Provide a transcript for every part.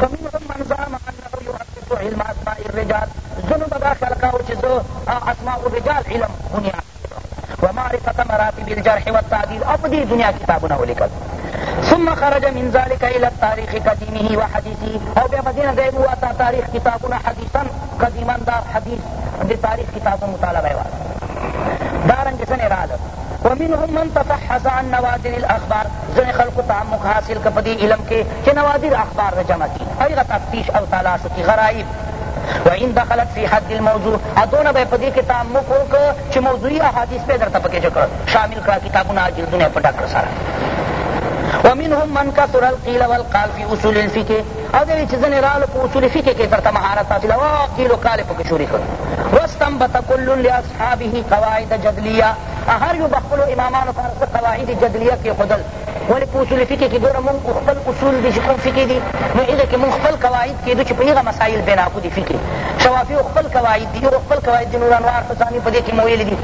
فمنهم من زعم انه يحدث علم اسماء الرجال ځینو به دا خیال کاوه چې زه اسماء الرجال علم بنیاد ومعرفة مراتب الجرح والتعديل او په دې دنیا کتابونه ولیکل ثم خرج من ذلك الى التاريخ قديمه وحديثه او بیا په دې نه ځای ووته تاریخ کتابونه حدیثا قدیما دا حدیث د تاریخ کتابو مطالبه یې وکړه دارنګې ځنې راغله ومنهم من تفحص عن نوادر الاخبار ځنې خلقو تعمق حاصل که په دې علم کې چې نوادر اخبار نه جمع هغه تفتیش او تلاشو کې غرایب و این دخلت فی حد الموضوع ادونه به پدې کې تعمق وکړه چې موضوعي احادیث به درته پکې جوړ شامل کړه کتابونه جلدونه په ډاکټر سره ومنهم من كثر القيل والقال في اصول الفقه او دوی چې ځنې راغلو په اصول فقه کې درته مهارت حاصله وه قیل و قال پکې شروع کړ واستنبط کل لاصحابه قواعد جدلیه هر یو به خپلو امامانو پاره څه قواعد جدلیه کېښودل ولې په اصول فقه کې ګوره مونږ خپل اصول دي چې کوم فقه دي نو هغه کې مونږ خپل قواعد کېدو چې په هغه مسایل بنا کو دي فقه شوافي خپل قواعد دي خپل قواعد دي نور انوار فسانی په دې کې مو ویلي دي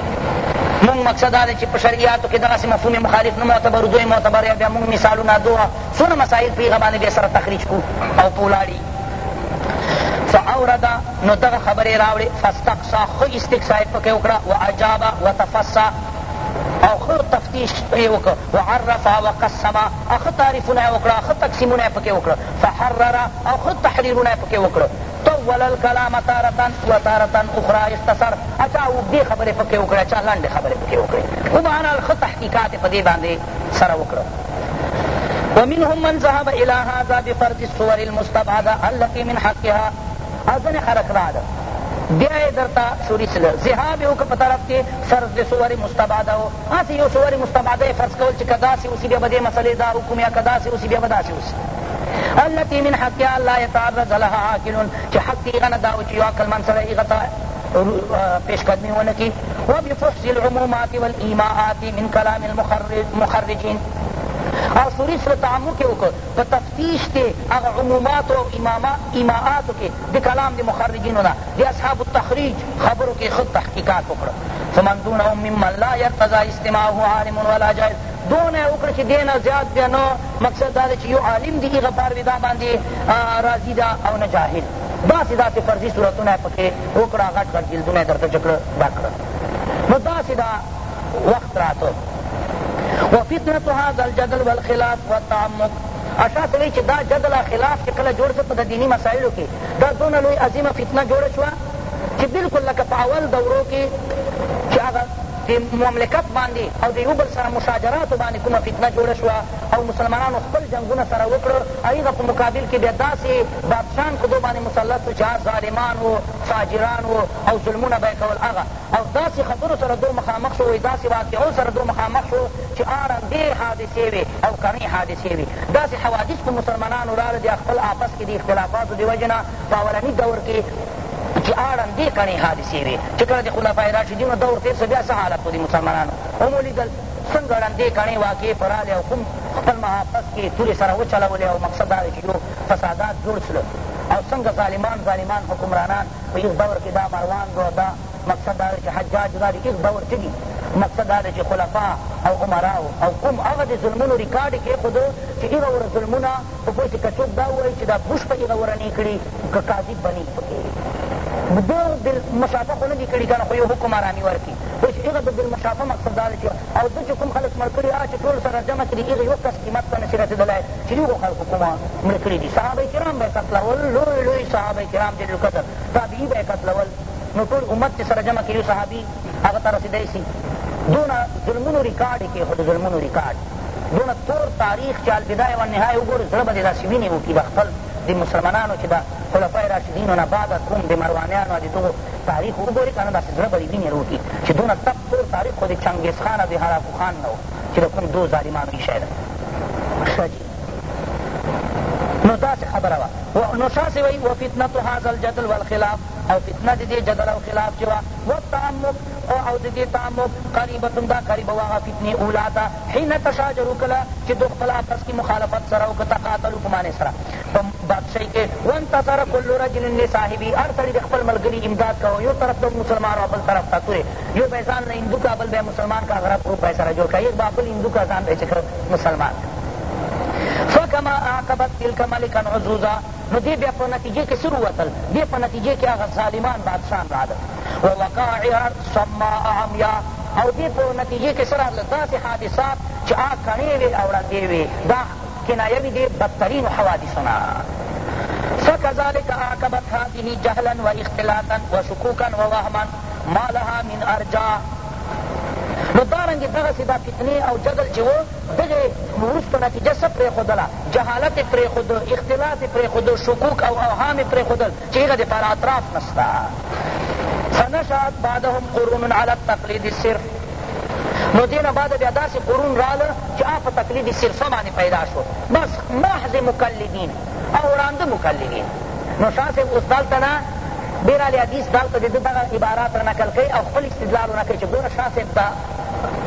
مونږ مقصد دا چې په شریعاتو کې دغسې مفهوم مخالف نه معتبر دوی معتبر یا بیا مونږ مثالونه دوه څونه مسایل په هغه باندې بیا سره تخریج کو او په ولاړي فاورد نو دغه خبرې راوړې فاستقصا خو استقصا یې پکې وکړه وعجابه وتفسا خود تفتیش پرې وکړه وعرفها وقسمه اخه تعریفونه یې وکړه اخه تقسیمونه یې پکې وکړه فحرره او خه تحریر یې پکې وکړه طول الكلام تارتا و تارتا اخرى اختصر اچھا اوږدې خبرې پکې وکړې اچھا لنډې خبرې پکې وکړې خو بهرحال الخط تحقیقات یې په دې باندې سره وکړه ومنهم من ذهب إلى هذا بفرض الصور المستبعدة التي من حقها أذن حرك بعد بیای درتا شوری سل ذهاب کو په طرف کې فرض دے د صور مستبعده او یہ سواری مستبادہ ہے فرض کول چکا دا سي اسی بیا بدے مسئلے دا حکم یا کدا سي اسی بیا بدا داسې اسی اللتی من حقها اللہ یتعرض لہا عاقل چی حق دې غنه دا چې یو من سره یې پیش قدمی ونه کی وبفحص العمومات والإيماءات من كلام المخرجين آسوری سره تعامل کې وکړ په تفتیش کې هغه عموماتو او ایماعاتو کې د کلام د مخرجینو نه د اصحاب التخریج خبرو کې خود تحقیقات وکړه فمن دونه ممن لا یرتضی استماعه عالم ولا جائز دونه وکړه چې دینه زیات بیا نه مقصد دا چې یو عالم دی هغه پار دا باندې راضي ده او نه جاهل داسې داسې فرضي صورتونه پکې وکړه غټ غټ جلدونه یې درته چکړه دا کړه نو داسې دا وخت راته و فتنتها الجدل والخلاف والتعمق اشا سوی چې دا جدل خلاف چې کله جوړ شو په د دیني مسایلو کې دا دونه لوی عظیمه فتنه جوړه شوه چې بالکل لکه په اول دورو کې چې هغه د مملکت باندې او د یو بل سره مشاجراتو باندې کومه فتنه جوړه شوه او مسلمانانو خپل جنګونه سره وکړه هغه په مقابل کې بیا داسې بادشان کدو باندې مسلط و چې هغه ظالمان و فاجران و او ظلمونه به یې کول هغه او داسې خبرو سره دو مخامخ شو داسې واقعو سره دو مخامخ شو چې آرندې حادثې وې او کنې حادثې وې داسې حوادث په مسلمانانو راغله د خپل آپس کې د اختلافاتو د وجې نه په اولني دور کې چې اړندې کڼې حادثې وې چې کله د خلفای راشدینو دور تېر سو بیا څه حالت و د مسلمانانو هم ولیدل څنګه ړندې کڼې واقعې په راغلې او کوم خپل محافظ کې تورې سره وچلولې او مقصد دا چې یو فسادات جوړ شول او څنګه ظالمان ظالمان حکمرانان په یک دور کې دا مروان دو دا مقصد دا چې حجاج دا د یک دور څه دي مقصد دا چې خلفا او عمراو او کوم هغه د ظلمونو ریکارډ یې کېښودو چې هغه ور ظلمونه په پوه چې که څوک دا ووایي چې دا بشپړ هغه ورنې کړي که کاذب بني پکې ډېر بالمشافه خو نه دي کړي که نه خو یو حکم ارامي ورکړي خو چې هغه د بالمشافه مقصد دا ده چې او ده چې کوم خلک مړ کړي هغه چې ټول سره جمع کړي هغه یو کس قیمت ته نه شي رسېدلی چې دغو خلکو کومه مړه کړي دي صحابه کرام به یې قتلول لوی لوی صحابه کرام دې القتل تابعي به یې قتلول نو ټول امت چې سره جمع کړي صحابي هغه ته رسېدی شي دونه ظلمونو ریکارډ یې کېښود ظلمونو ریکارډ دونه تور تاریخ چې البدایه والنهایه وګورې زړه به دې داسې وینې وکړي به خپل د مسلمانانو چې ده خلفای راشدینو نه بعد از کوم د مروانیانو د دغو تاریخ وګوري که نه داسې زړه به د وینې روکي چې دونه تپ تور تاریخ خو د چنګیزخان او د هلاکو خان نه و چې د کوم دو ظالمانو ایښی ده ښه نو داسې خبره وه نو شاسې وایي وفتنة هذا الجدل والخلاف او فتنه د دې جدل او خلاف چې وه والتعمق او د دې تعمق قریبتون دا قریبه واغه فتنې اولا ته حین تشاجرو کله چې دو خپل اپس کې مخالفت سره او که تقاتلو په معنې سره په بادشاهۍ کې وانتصر کل رجل لصاحبي هر سړي د خپل ملګري امداد کوه یو طرف ته مسلمان او بل طرف ته تورې یو به ځان له هندو کا بل به مسلمان کا غرب روپۍ سره جوړ کړه یک به خپل هندو کا ځان به چې مسلمان فکما عاقبت تلک ملکا عزوزا نو دی بیا په نتیجې کې سر وتل دی په نتیجې کې هغه ظالمان بادشاهان راغلل و وقاعها سماء عمیا او دی په نتیجه کې سره داسې حادثات چې آ کڼې وې او ړندې وې دا کنایوي دی بدترینو حوادثونه فكذلك عاقبت هذه جهلا واختلاطا وشكوكا ووهما ما لها من ارجاع نو دارنګې دغسې دا فتنې او جدل چې و دغې وروسته نتیجه څه پرېښودله جهالت یې پرېښود اختلاط یې پرېښود شکوک او اوهام یې پرېښودل چې هغه دپاره اطراف نشته فنشعت بعدهم قرون على التقلید صرف نو دینا بعد بیا داسې قرون راله چې آ په تقلید صرفه باندې پیدا شو بس محض مقلدین او رانده مقلدین نو شاه صاحب اوس دلته نه ډېر علی حدیث دلته د ده دغه عبارات را نقل کوي او خپل استدلال ورنه کوي چې ګوره شاه صاحب دا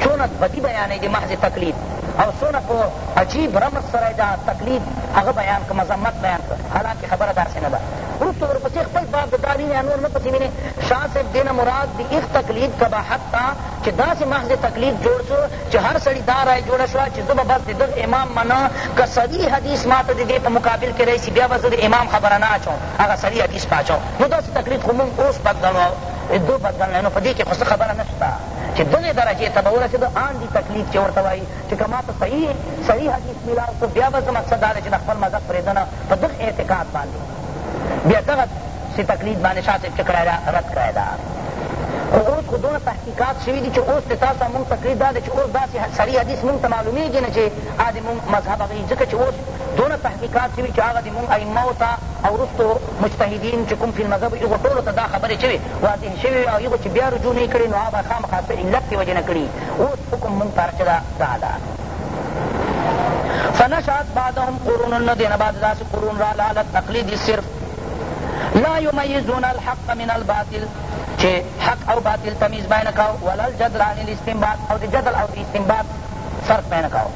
څونه بدي بیانوي د محض تقلید او څونه په عجیب رمز سره دا تقلید هغه بیان که مذمت بیان که حالانکې خبره داسې نه ده وروسته ورپسې صاحب دا دین انور نه پسی مینه شاہ صاحب دین مراد دی اخ تقلید کباحت تا چې داسې محض تقلید جوړ شو چې هر سړی دا رائے جوړه شوه چې زه به بس د امام منه که صحیح حدیث ما ته د دې په مقابل کې راشي بیا به زه د امام خبره نه اچوم هغه صحیح حدیث په اچوم نو داسې تقلید خو موږ اوس بد ګڼو دو بد ګڼلی نو په دې کې خو څه خبره نه شته چې دغې درجې ته به ورسېدو آن دي تکلیف چې ورته وایي چې که ما ته صحیح صحیح حدیث میلاو شو بیا به زه مقصد دا دی چې د خپل مذهب پرېږدنه په دغه اعتقاد باندې بیا دغه سی تقلید باندې شاه صاحب چې کړی ده رد کړی ده خو اوس خو دونه تحقیقات شوي دي چې اوس مثال ته مونږ تقلید دا دی چې اوس داسې سړي حدیث مونږ ته معلومېږي نه چې هغه د مونږ مذهب هغه ځکه چې اوس دونه تحقیقات شوي چې هغه د مونږ ائمو ته او وروستو مجتهدین چې کوم فی المذهب هغو ټولو ته دا خبرې شوې واضح شوې او هغو چې بیا رجوع نه کړي نو هغه به خامخا په علت کې وجه نه کړي اوس حکم مونږ ته رچده دا ده فنشأت بعدهم قرون نه دینه بعد داسې قرون راله حالت تقلیدي صرف لا یمیزون الحق من الباطل چې حق او باطل تمیز بین کاو ولا الجدل عن الاستنباط او د جدل او د استنباط فرق بین کاو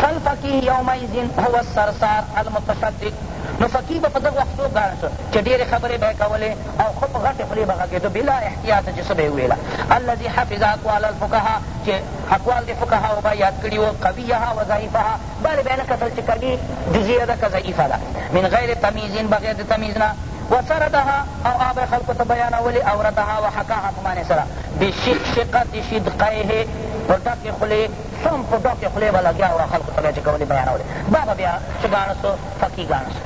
فالفقیه یومیذ هو السرسار المتصدق نو فقیه به په دغه وختو ګاڼه شو چې ډېرې خبرې به یې کولې او ښه په غټې خولې به غږېدو بلا احتیاطه چې څه به یې ویله الذي حفظ اقوال الفقها چې اقوال د فقهاو به یاد کړي وو قویها و ضعیفها بلې به یې نه کتل چې قوي جزیه ده که ضعیفه ده من غیر تمیزین بغیر د تمیز نه وسردها او آب خلق ته بیانولی اوردها و حکاها فمانې سره بشقشقت شدقیه په ډکې خولې سم په ډکې خولې به لګیا وه خلقو ته بیا چې کولې بیانولی بابا بیا چې ګاڼه سو فقي ګاڼه سو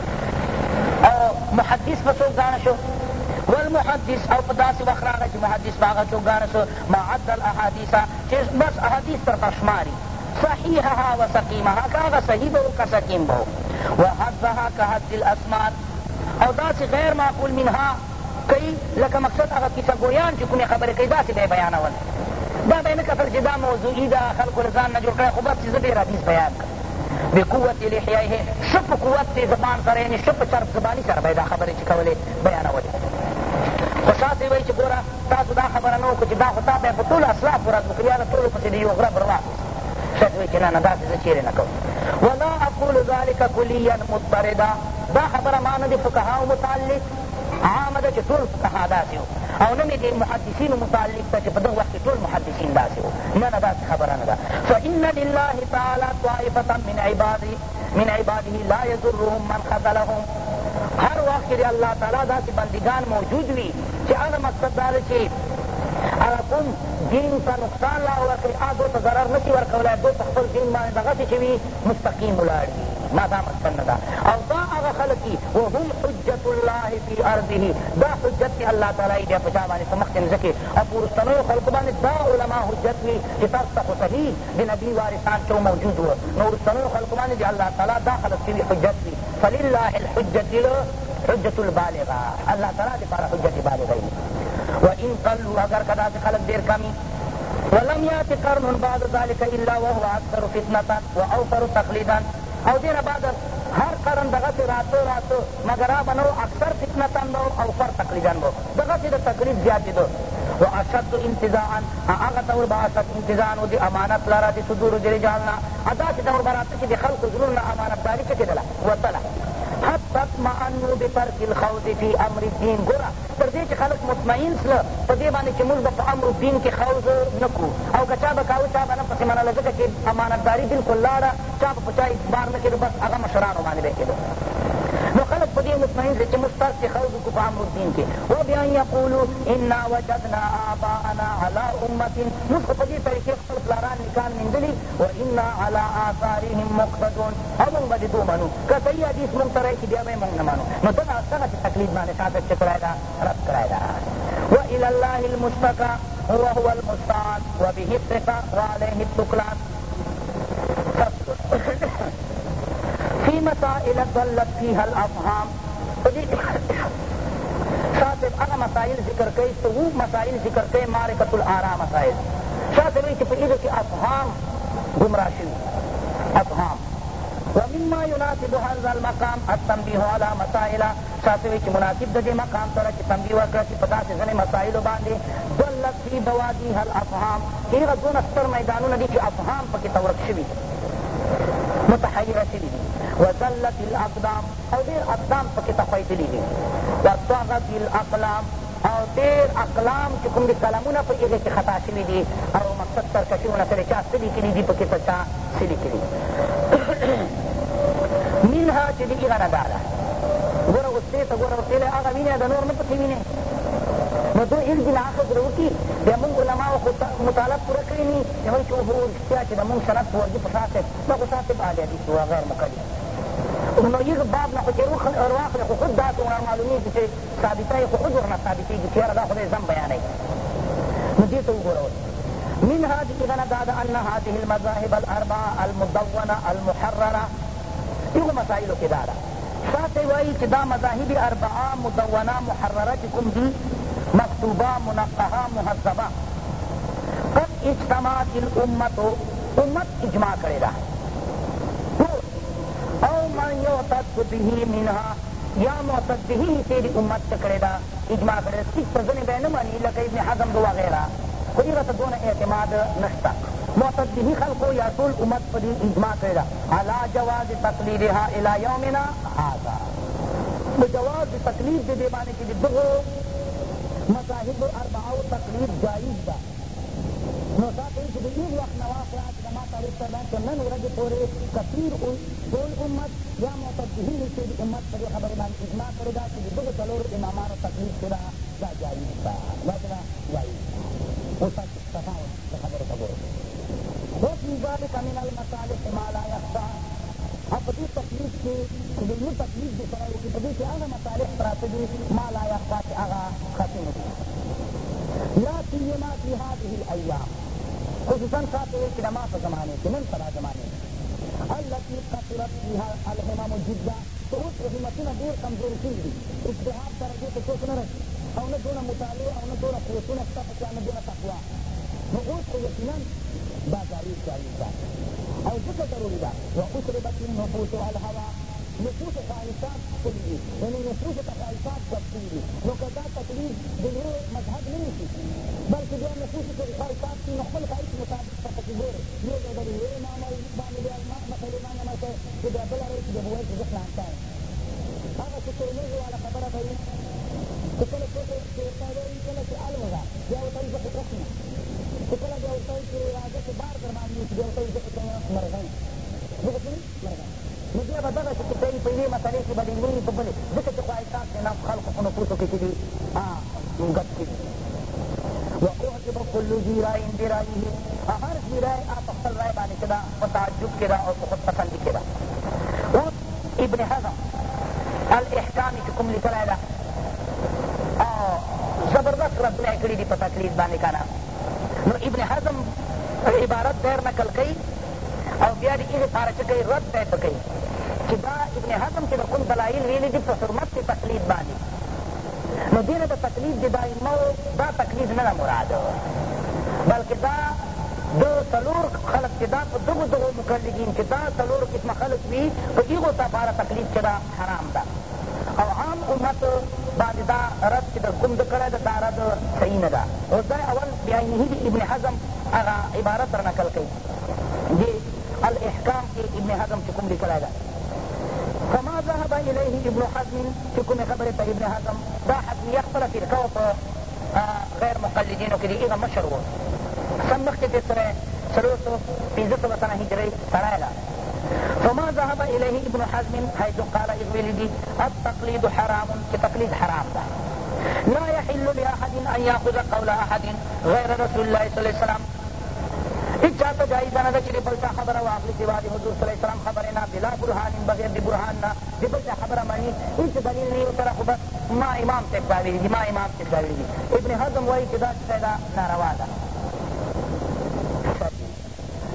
او محدث به څوک ګاڼه شو والمحدث او په داسې وخت راغی چې محدث به هغه څوک ګاڼه سو ما عد الاحادیثه چیز بس احادیث طرف شماری صحیحها و سقیمها کاغا صحیح بہو کا سقیم بہو و حدها کا حد الاسمان او دا سی غیر معقول منها کئی لکه مقصد اغا کسا گویان چی کمی خبر کئی دا سی بے بیان اول دا بے نکتل چی دا موضوعی دا خلق و رزان نجور کرے خوبت چیز بے حدیث بیان کرے بی قوت لحیائه شپ قوت زبان سره یعنی شپ چرب زبانی سره بے دا خبر چی کولے بیان اولی ته وایي چې ګوره تاسو دا خبره نه وکړو چې دا خو تا به یې په ټولو اصلافو راتبکریانو ټولو پسې د یو غره پر واخېست شاید وایي چې نه نه داسې زه چېرې نه کوم ولا اقول ذلک کلیا مضطردا دا خبره ما نه د فقهاو متعلق عامه ده چې ټول فقها داسې او نه مې د محدثینو متعلق ده چې په دغه وخت کې ټول محدثین داسې وو نه نه داسې خبره نه ده فان لله تعالی طائفه من عباده من عباده لا يضرهم من خذلهم وقت چې د الله تعالی داسې بندګان موجود وي چې هغه مقصد دا چې هغه کوم دین ته نقصان راوړه کړي هغه دوی ته ضرر نه شي ورکولی دوی په خپل دین باندې دغسې چې وي مستقیم ولاړ وي ما دا مقصد نه ده او دا هغه خلک دي وهم حجت الله فی ارضه دا حجت دی الله تعالی دی په چا باندې څه مخکې مځکې او په وروستنیو خلکو باندې دا علما حجت وي چې تاسو ته خو صحیح د نبي وارثان کې موجود وو نو وروستنیو خلکو باندې د الله تعالی دا خلک چې حجت وي فلله الحجت حجت البالغه الله تعالی د پاره حجت بالغه و ان قلوا اگر کدا چې خلق ډېر کمی ولم یات قرن بعد ذلك الا وهو اکثر فتنه واوفر تقلیدا او دینه بعد هر قرن دغسې راتو راتو مګر هغه به نه اکثر فتنتن به او اوفر تقلیدن به دغسې د تقلید زیاتېده و اشد انتظاعا هغه دور به اشد انتظاعن و د امانت لره د صدورو د رجال نه داسې دور به راته چې د خلکو زړونو نه امانتداري څه کېدله وتله تطمئنو بترک الخوض فی امر الدین ګوره تر دې چې خلک مطمئن سله په دې باندې چې موږ به په امر الدین کې خوض نه کړو او که چا به کاوه چا به نه پسې منله ځکه چې امانتداري بلکل لاړه چا به په چا اعتبار نه کېدو بس هغه مشرانو باندې به کېدو وخلق خلق مطمئن دي چې موږ فرض خلق کو په امر الدین کې و بیا یقولو انا وجدنا آباءنا على امه موږ په دې خلق لاران پلاران من مندلي و انا على آثارهم مقتدون امون موږ دو منو که صحیح حدیث موږ ته راشي بیا به یې موږ نه منو نو دغه دغه تقلید باندې کافر چې کړی ده رد کړی ده وإلى الله المشتكى وهو المستعان وبه الثقة وعليه التكلان فی مسائل ضلت فیها الافهام صاحب هغه مسائل ذکر کوي چې وو مسائل ذکر کوي معرفت الآرا مسائل صاحب وایي چې په ایدو کې افهام ګمراه شوي افهام ومما يناسب هذا المقام التنبيه على مسائل ساتوی چې مناسب د دې مقام سره چې تنبیه وکړه چې په داسې ځینې مسایلو باندې دلت فی بوادیها الافهام هغه دونه ستر میدانونه دي چې افهام پکې تورک شوي متحیره شوي دي وزلت الاقدام او ډېر اقدام پکې تخویدلي دي وطغت الاقلام او ډېر اقلام چې کوم دي قلمونه په هغې کښې خطا شوي دي او مقصد سرکشونه سره چا څه لیکلي دي پکې په چا څه لیکلي منها چې دي هغه نه دا ده ګوره اوس دې ته ګوره اوس هغه وینې ده نور نه پکې وینې نو دو یو ځل اخذ وکړي بیا موږ علماو خو مطالعه پوره کړې نه وي موږ چې هو رښتیا چې د موږ سند په ورځي په صاحب ما خو صاحب اهل حدیث وه غیر مقلد نو یو باب نه خو چې رواخله خو خود داسې ونه معلومېږي چې ثابته یې خو خود ورنه ثابتېږي چې یاره دا خو دی ځم بیانوي نو دې ته وګوره من هذه غنداد أن هذه المذاهب الأربعة المدونة المحررة یو مسائلو کې دا ده ساته وایي چې دا مذاهب اربعه مدونه محرره چې کوم دي مکتوبہ منقحہ محذبہ قد اجتماعت الامت امت اجماع کرے رہا تو او من یعتد بہی منہا یا معتد بہی سیری امت کرے رہا اجماع کرے رہا کس پر ذنی بین مانی لکہ ابن حضم دو وغیرہ خودی رت دون اعتماد نشتا معتد بہی خلقو یا طول امت پر اجماع کرے رہا علا جواز تقلیدها الى یومنا حاضر بجواز تقلید دے دے بانے کی دغو مذاهب اربعو تقلید جایز ده نو دا کوي چې د هېڅ وخت نه واخله چې زما تعریف کړم چې نن ورځې پورې کثیر ټول امت یا متجهین چې د امت په دې خبرې باندې اجماع کړې ده چې د دغو څلورو امامانو تقلید چې ده دا جایز ده دا جایز ده دې تکلیف کې چې د یو تکلیف دې سره وکړي په دې کښې هغه مصالح پراته دي ما لا یخفا چې هغه خفي نه دي لا سیما فی هذه الایام خصوصا تاسو چې د ما په زمانې کښې نن سبا زمانې التي قصرت فيها الهمم جدا په اوس همتونه ډېر کمزور شوي دي اجتهاد درجې ته څوک نه رسي او نه دونه مطالعه او نه دونه قوتونه شته پکښې او نه دونه تقوا نو اوس خو یقینا بازاري شوي انسان أو جسد الربا وأسربت النفوس الهواء نفوس خالصات كلي يعني نفوس خالصات تفصيلي وكذا تقليد جمهور مذهب ليسي بل بیا نفوس خالصات في خپل خالص مطابق څخه جمهور یو د ضروري نامه باندې بیا مسلمانه مته چې بیا بله رئیس جمهور چې زه پلان کوم هغه چې ترمذي والا خبره کوي چې کله څوک چې کله چې الوزه بیا چې کله د یو سړي چې راځه چې بار در باندې چې د یو سړي ځکه چې مرغۍ ځکه چې مرغۍ نو بیا به دغسې چې کوي په یوې مسلې کښې به د یوې په بلې ځکه چې خو احساس دی ناست خلکو په نفوسو کښې چې دي ګډ کړي وأعجب كل ذي رأي برأيه هر ذي رأي آپ خپل رأي باندې چې دا په تعجب کښې ده او په خود پسندي کښې ده اوس ابن حزم الاحکام چې کوم لیکلی ده زبردست ردونه یې کړي دي په تکلیف باندې که نه نو ابن حزم عبارت دیر نقل کوي او بیا د هغې پاره چې کوي رد دی په کوي چې دا ابن حزم چې به کوم دلایل ویلي دي په حرمت د تقلید باندې نو دې نه د تقلید د دایمو دا تقلید نه ده مراد بلکې دا دو څلور خلق چې دا په دغو دغو مکلدین چې دا څلور قسمه خلق وي په هغو ته پاره تقلید چې دا حرام ده او عام امت باندې دا رد چې د کوم ده کړی ده دا رد صحیح نه ده اوس دا اول بعینه د ابن حزم هغه عبارت را نقل کوي دې الاحکام کې ابن حزم چې کوم لیکلی ده فما ذهب الیه ابن حزم چې کومې خبرې ته ابن حزم دا حزمیه خپله فرقه وه په غیر مقلدینو کې دی هغه مشر و سم مخکې ترې سره څلور سوه پنځه سوه سنه هجرۍ سړی ده وما ذهب إليه ابن حزم حيث قال إذ ولدي التقليد حرام كتقليد حرام ده. لا يحل لأحد أن يأخذ قول أحد غير رسول الله صلى الله عليه وسلم هیچ چاته جایزه نه ده چې د بل چا خبره واخلي سوا د حضور صلی وسلم خبرې نه بلا برهان بغیر د برهان نه د بل چا خبره مني هېڅ دلیل نه یو طرف خو بس ما امام صاحب دا ویلي دي ما امام صاحب دا ویلي دي ابن حزم وایي چې دا څه شی ده ناروا ده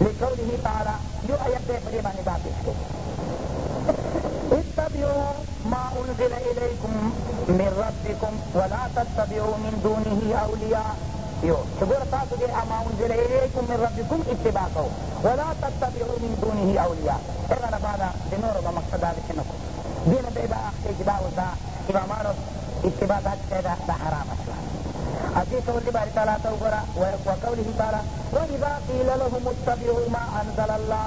لقوله تعالی جو آیت دے أن ينتهي من باطل اتبعوا ما أنزل إليكم من ربکم ولا تتبعوا من دونه أولياء تقول تاسو دے آه، ما انزل اليكم من ربکم اتباع کو ولا تتبعوا من دونه اولياء اغه نه بعد د نورو مقصد دا کنکو دین بے با اختی به اخته امامانو اتباع دا چې دا حرام شو ادې قول دې باري تعالی ته وګوره وقوله تعالی واذا قیل لهم اتبعوا ما انزل الله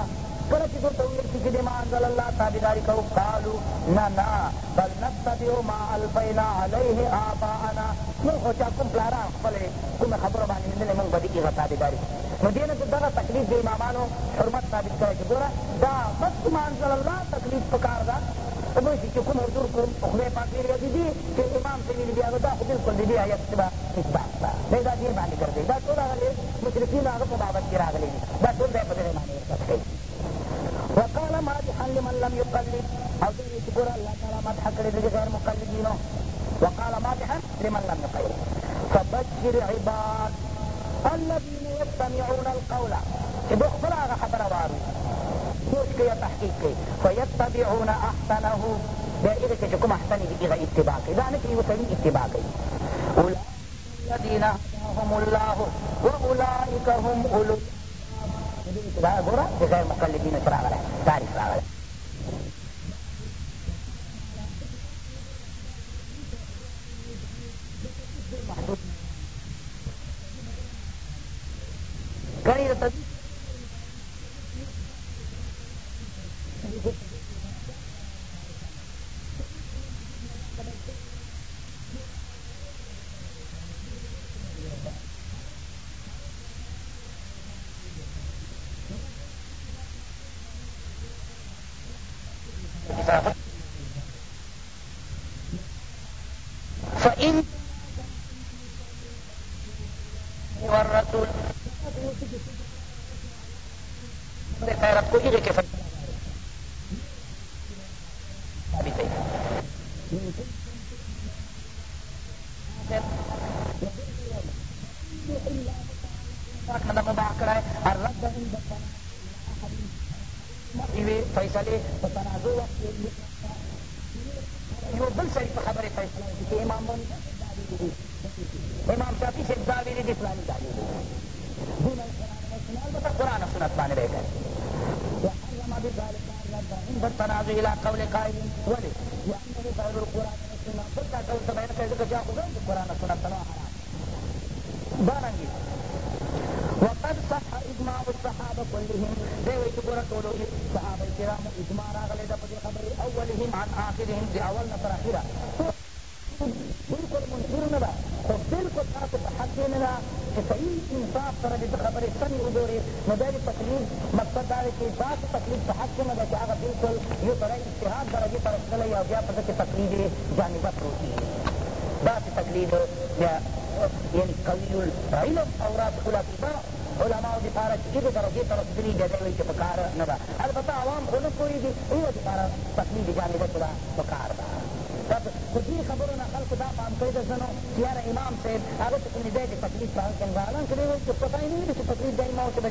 کله چې دلته ویل شي چې د ما انزل الله تابعداري کوو قالو نه نه بل نتبعو ما الفینا علیه آباءنا موږ خو چا کوم پلاران خپلې کومې خبرو باندې موندلې موږ به دې هغه تابعداري نو دې نه دغه تکلیف د امامانو حرمت ثابت کړی چې ګوره دا بس ما انزل الله تکلیف پکار ده پوه شي چې کوم حضور کوم خدای پاک ویلې دي چې امام ته ویلي دي هغه دا خو بلکل د دې آیت به اثبات دی دا دې باندې ګرځي دا ټول هغه مشرکین هغه په بابت کې راغلي دي دا ټول دی په دې باندې اثبات کوي وقال مادحا لمن لم يقلد او دې چې الله تعالی مدح کړې د غیر مقلدینو وقال مادحا لمن لم يقلد فبشر عباد الذين يستمعون القول چې هغه خبره واوري سوچ کوي تحقیق کوي فیتبعون احسنه بیا هغې کې احسن دي هغه اتباع کوي دا نه چې الذين أعطاهم الله وأولئك هم أولو الألباب غرة غير مقلدين شرع ولا تعرف شرع ولا كان يستطيع کې په تنازع وخت کې یو بل سړي په خبرې فیصله وکړي چې امام باندې امام شافي صاحب دا ویلي دي فلاني دا ویلي دون البته قرآن او سنت باندې دی وحرم بذلك عند التنازع الى قول قائل ولي وانه غير القران والسنه فتا قول ته بیان کړي ځکه چې هغه غیر قرآن او سنت نه حرام دارنګي وقد صح اجماع الصحابه كلهم دی وایي چې ګوره ټولو صحابه کرامو اجماع راغلی ده په دې خبرې اولهم عن آخرهم د اول نه تر اخره بلکل منکر نه ده خو بلکل تاسو په حق نه ده چې صحیح انصاف سره دې خبرې سمې وګورې نو دا تکلیف مقصد دا دی چې داسې تکلیف په حق نه ده چې هغه بلکل یو سړی اجتهاد درجې ته رسېدلی او بیا په ده کې تکلیف یې جانبت روکي داسې تکلیف یعنې قوي العلم او راسخ الاتباع علماو دپاره چې کومې درجې ته رسېدلي جزۍ وایي چې په کار نه ده البته عوام خو نه پوهېږي هغو دپاره تقلید جامده چې ده په کار ده بس خو دې خبرو نه خلکو دا پام کړی ده زه نو چې یاره امام صاحب هغه چې کومې ځای د تقلید په حق کې حالانکه دی وایي چې پته یې نه وي چې تقلید د امام څه ده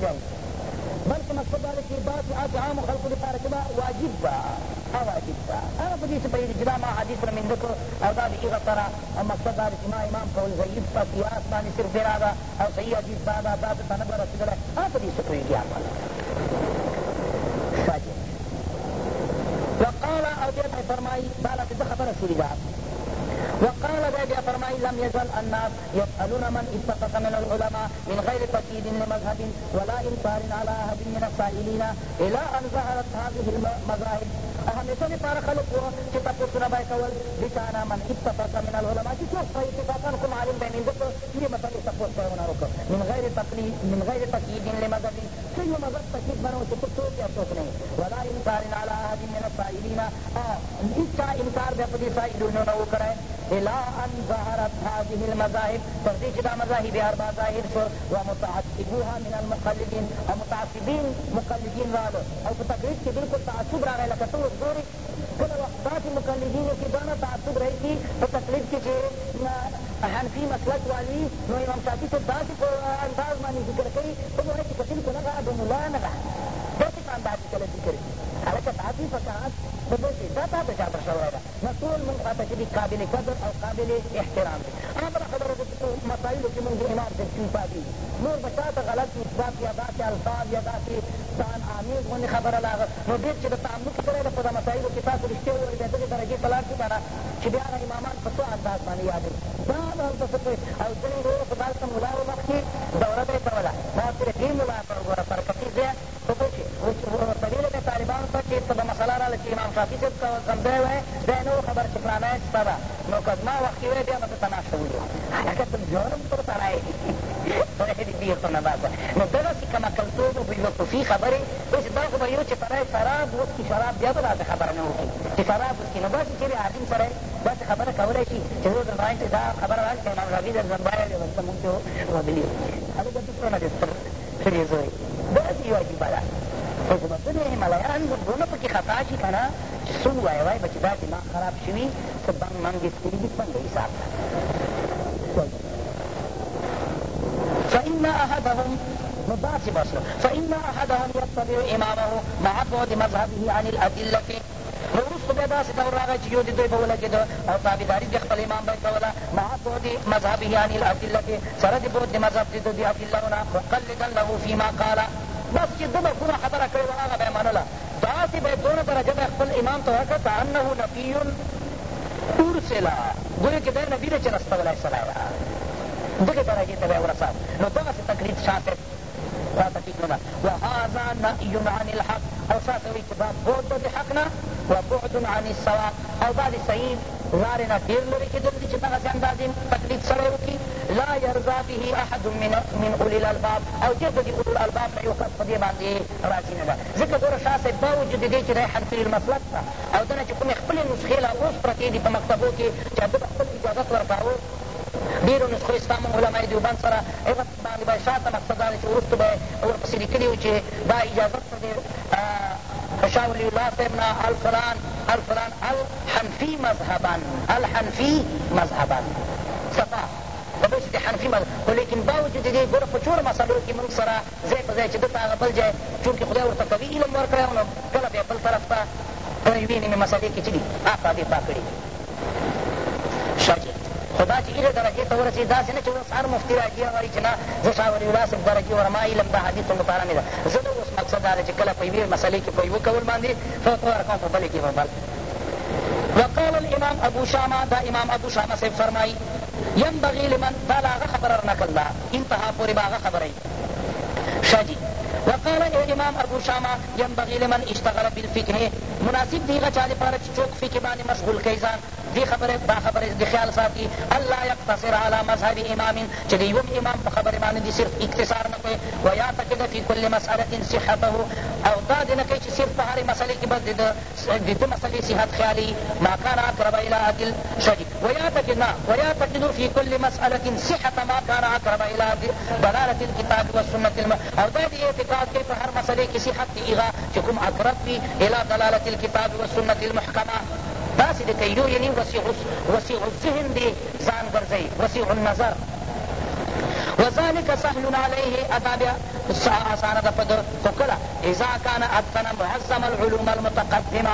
بلکې مقصد دا دی چې بعضې هغه عامو خلکو دپاره چې به واجب به واجب ده هغه په دې څه پوهېږي چې دا ما حدیث را مینځه کړو او دا د هغه سره او مقصد دا دی چې ما امام کول ضعیف په قیاس باندې صرف بېرا ده او صحیح حدیث دا ده دا دلته نه به رسېدلی هغه په دې څه پوهېږي هغه وقال او بیا فرمایي دا لکه څه خبره شوې ده وقال بعد فرمائي لم يزل الناس يسألون من اتفق من العلماء من غير تكييد لمذهب ولا انصار على أحد من السائلين إلى أن ظهرت هذه المذاهب اهم لپاره خلق خلقوا چې تپوسونه به یې من اتفق من العلماء چې في په اتفاقا کوم عالم بين یې مینده مثل اتفاق سيونا تپوس من غير تقلید من غير تقیید لمذهب څه مذهب تقید بنو چې ته څوک ولا انصار على احد من السائلين اه انتا انصار په سائلون سائلونو الى ان ظهرت هذه المذاهب تر دې چې دا مذاهب اربع ظاهر شول و متعصبوها من المقلدین او متعصبین مقلدین راغله او په تقلید کې بالکل تعصب راغی لکه ته اوس ګورې کله وخت داسې مقلدینو کې دونه تعصب رهي په تقلید کې چې حنفي مسلک والي نو امام شافعي صاحب داسې په انداز باندې ذکر کوي ته ګورې چې کتل کله هغه دملا نه ده داسې په انداز کې کله ذکر کوي هلکه داسې فقاعت په داسې دا تا ته چا پر شوی ده ټول منقاطع چې دي قابل قدر او قابل احترام دي هغه خبره ده چې په مسایلو کې موږ امام تشوي پاتې نور به چاته غلط مثبات یا داسې الفاظ یا داسې طعن آمیز غوندې خبره لاغه نو ډېر چې د تعمق سره یې په دا مسایلو کې تاسو رښتیا وویل بیا دغې درجې په لار شو که نه چې بیا هغه امامان په څه انداز باندې یادوي دا به هلته څه کوي او ځینې وروره په داسې ملاو وخت کې دوره به یې کوله دا ترې دې ملا به وګوره فرقفي ځای کې څه به مسله راغله چې امام شافي صاحب ته سمځی وی دی نه وو خبر چې فلانی شته ده نو که زما وخت کې وی بیا به دلته ناشته ولي هلکه ته جرم پر سړی نو دغسې کمه کلتور په فیلسوفي خبرې اوس دا خو به یو چې سړی شراب وڅښي شراب بیا به راته خبره نه وکړي چې شراب وڅښي نو داسې چېرې عالم سړی داسې خبره کولی شي چې زه درته وایم چې دا خبره راکړه امام رابي در زنبایه دی ورته مونږ چې ودلي هلکه څه نه دې سر ښه دې زوی داسې یو عجیبه ده حکومتونه یې ملایان ګوندونه پکې خطا شي که نه چې څه ووایه وایي به چې دا دماغ خراب شوي څه بنګ منګ یې سکري دي څنګه حساب فإن أحدهم مباس بصره فإن أحدهم يتبع إمامه مع بعد مذهبه عن الأدلة وروستو بیا داسې دور راغی چې یو د دوی به ولګېده او تابعداري د خپل امام به یې کوله مع بعد مذهبه عن الأدلة سره د بعد د مذهب د دوی د ادلو نه وقلدا له فيما قاله بس چې ده به کومه خبره کړې وه هغه به یې منله داسې به یې دونه درجه به خپل امام ته ورکړه کانه نبي ارسله ګویا چې دی نبي دی چې رستولی سړی ده دغې درجې ته به یې ورساو نو دغسې تقلید شاه صاحب راته ټیک نه وهذا نهي عن الحق او شاه صاحب وایي چې دا بود د حق نه وبعد عن الصواب او بعضې صحیح لارې نه ډېر لرې کېدل دي چې دغسې اندازې تکلیف سړی وکړي لا یرضا به احد من, من اولی الالباب او چېرته د اولو الالباب نه یو کس په دې باندې راضي نه ده ځکه ګوره شاه صاحب باوجود د دې چې دی حنفي المسلک ده او دنه چې کومې خپلې نسخې لا اوس پرتې دي په مکتبو کې چې ده به خپل اجازت ورکاوه ډېرو نسخو اسلام علمای دیوبند سره هغه باندې به شاته مقصد دا دی چې وروسته به ورپسې لیکلي وو چې دا اجازت په دې شاه ولیالله صاحب نه الفلان الفلان الحنفي مذهبا الحنفي مذهبا صفا و دوی چې د حنفي مذهب خو لیکن باوجود دې ګوره په څوړو مسلو کې موږ سره ځای په ځای چې دلته هغه بل ځای چونکې خدای ورته قوي علم ورکړی او نو کله بیا بل طرف ته په یوې نیمې مسلې کې چې دي هغه دې پاک کړي شاجر خو دا چې هغې درجې ته ورسېږي داسې نه چې اوس هر مفتي راځي او وایي چې نه زه شاوري الله صاحب درجې ورما علم دا حدیث مطالعه نه ده زه اوس مقصد دا ده چې کله په یوې مسلې کښې په یوه قول باندې فتوا ورکوم په بلې کښې په بل وقال الامام ابو شامہ دا امام ابو شامہ سے فرمائی ینبغی لمن دا لاغا خبر نکل دا انتہا پوری باغا خبری شاہ جی وقال امام ابو شامہ ینبغی لمن اشتغل بالفقہ مناسب دیغا چالی پارچ چوک فقہ بانی مشغول کئی زان دې خبرې دا خبرې د خیال ساتي الله یقتصر علی مذهب امام چې د یوم امام په خبرې باندې دې صرف اقتصار نه کوي و یعتقد فی کل مسألة صحته او دا دې نه کوي چې صرف په هرې مسلې کې بس د ده مسلې صحت خیالي ما کان اقرب الی عدل شدی و یعتقد نه و یعتقد فی کل مسألة صحة ما کان اقرب الی ضلالة الكتاب والسنة الم... او دا دې اعتقاد کوي په هر مسلې کې صحت دې چې کوم اقرب وي الی ضلالة الكتاب والسنة المحکمه داسې د کیدو یعنی وسیع الذهن دی ځان ګرځوي وسیع النظر وذلك سهل عليه أتابع الساعة ساندة فدر فكلا إذا كان أتنا مهزم العلوم المتقدمة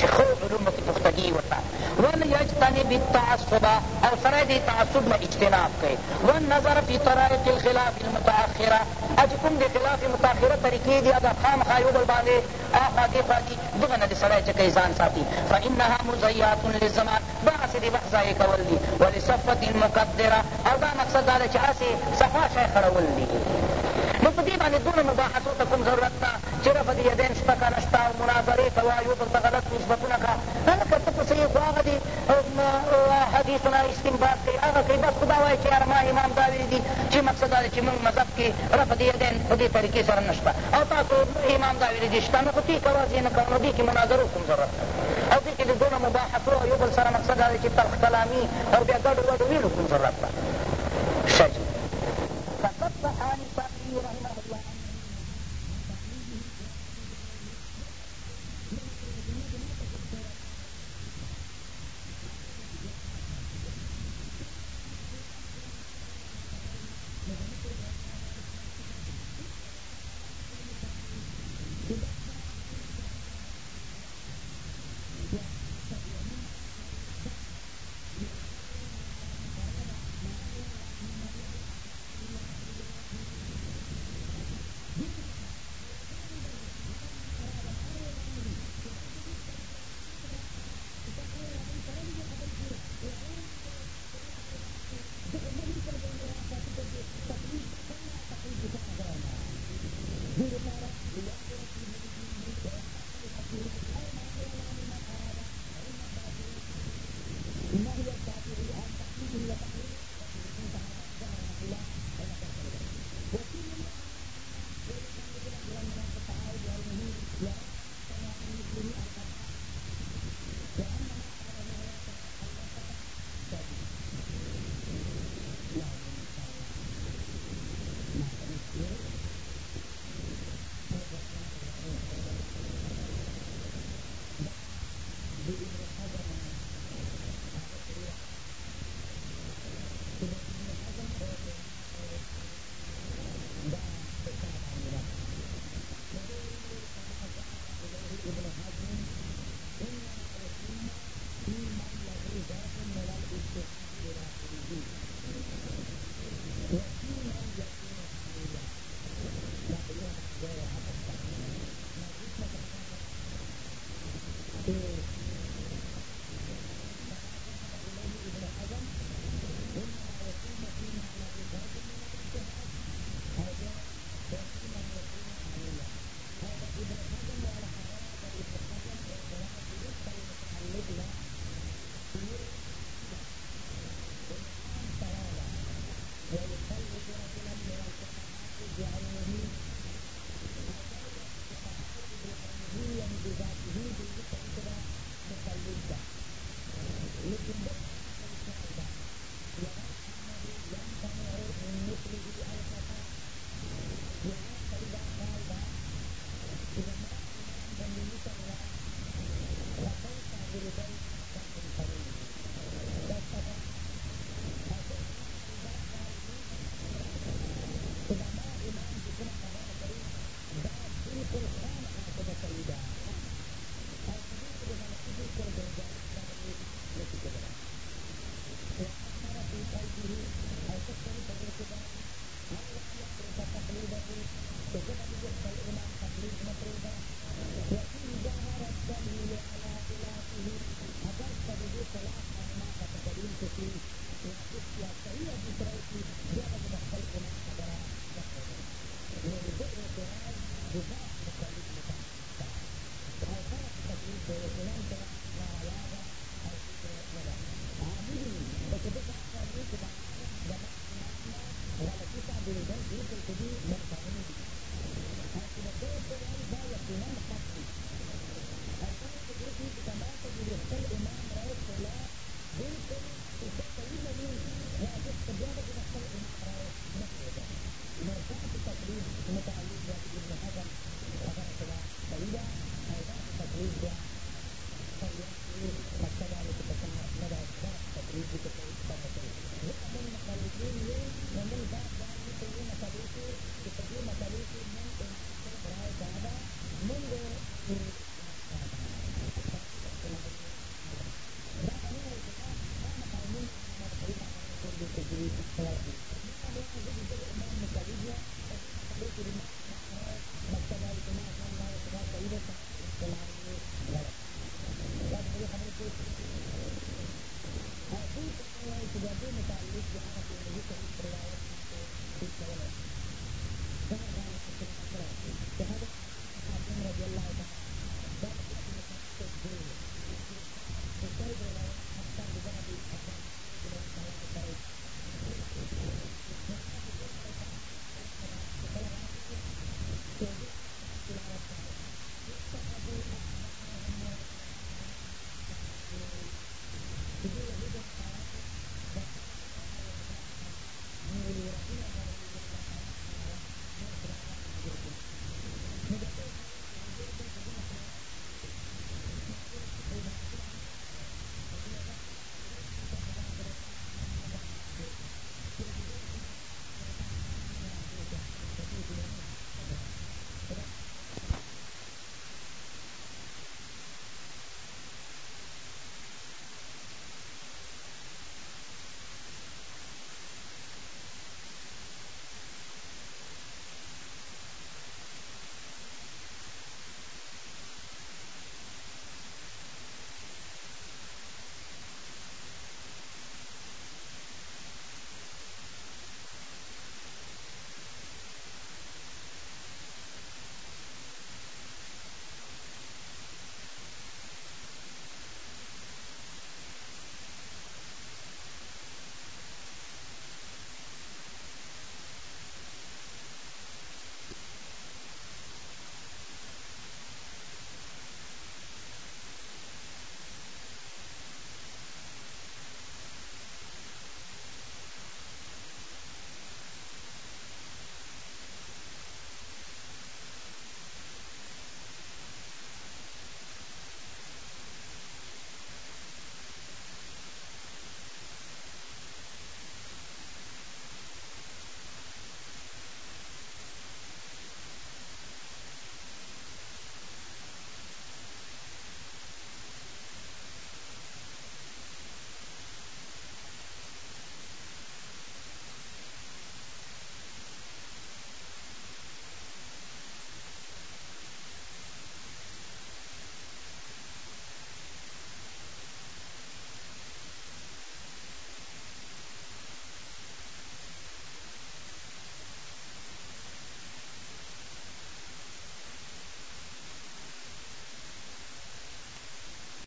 چه خوب علوم کی پختگی وتا ون یجتنب التعصب او سره دی تعصب نه اجتناب کئ ون نظر فی طرائق الخلاف المتاخره اج کوم دی خلاف متاخره طریقې دی اگر خام خایو بل باندې اخا کی خاکی دغه نه سره چې کئ ځان ساتي فانها مزیات للزمان بعث دی بحثای کول دی ولصفه مقدره او دا مقصد دا چې اسی صفا شیخ رول دی نو په دې باندې دونه مباحثو ته کوم ضرورت ته صرف د یدین شته که نه شته او مناظرې ته وایو درته غلط نسبتونه که نه لکه ته پسې یې خو هغه دي حدیثونه استنباط کوي هغه کوي بس خو دا وایي چې یاره ما امام دا ویلي دي چې مقصد دا دی چې موږ مذهب کښې رفع د یدین په دې طریقې سره نه شته او تاسو امام دا ویلي دي شته نه خو تی کواز یې نه کوو نو دې کښې مناظرو کوم ضرورت او دې کښې د دونه مباحثو او یو بل سره مقصد دا دی چې تلخ کلامي او بیا ګډو وډو ویلو کوم ضرورت شته ښه